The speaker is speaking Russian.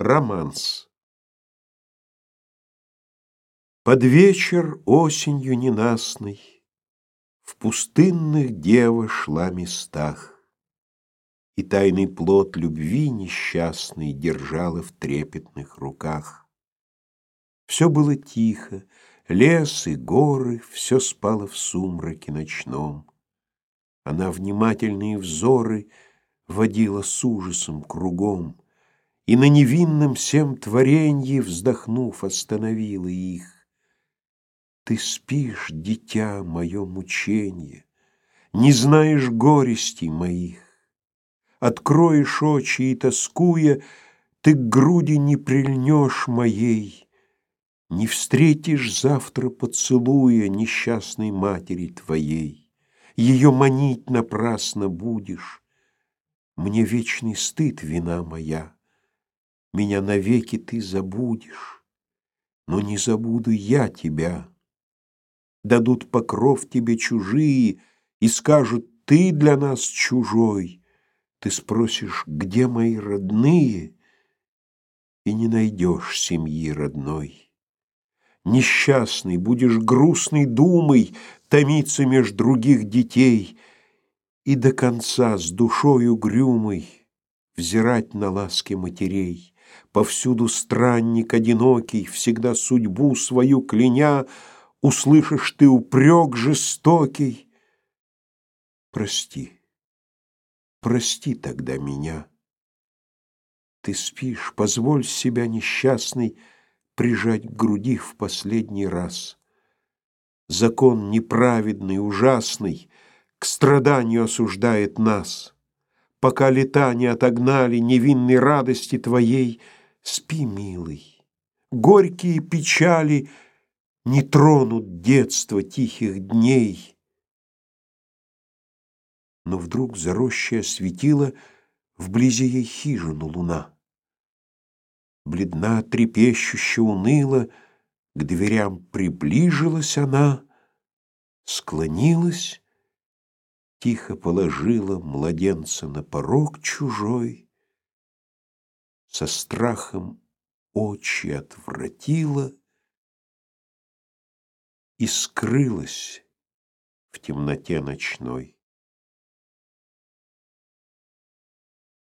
Романс Под вечер осенью ненастной В пустынных дева шла местах, И тайный плод любви несчастный Держала в трепетных руках. Все было тихо, лес и горы, Все спало в сумраке ночном. Она внимательные взоры Водила с ужасом кругом, и на невинном всем творенье, вздохнув, остановила их. Ты спишь, дитя, мое мученье, не знаешь горестей моих. Откроешь очи и, тоскуя, ты к груди не прильнешь моей, Не встретишь завтра поцелуя несчастной матери твоей. Ее манить напрасно будешь, Мне вечный стыд вина моя. Меня навеки ты забудешь, но не забуду я тебя. Дадут покров тебе чужие и скажут: ты для нас чужой. Ты спросишь: где мои родные? И не найдешь семьи родной. Несчастный будешь грустной думой томиться меж других детей и до конца с душой угрюмой взирать на ласки матерей. Повсюду странник одинокий, всегда судьбу свою кляня, Услышишь ты упрек жестокий. Прости, прости тогда меня. Ты спишь, позволь себя несчастный Прижать к груди в последний раз. Закон неправедный, ужасный К страданию осуждает нас. Пока лета не отогнали невинной радости твоей, спи, милый. Горькие печали не тронут детство тихих дней. Но вдруг за рощей осветила вблизи ей хижину луна. Бледна, трепещущая, уныла, к дверям приближилась она, склонилась тихо положила младенца на порог чужой, со страхом очи отвратила и скрылась в темноте ночной.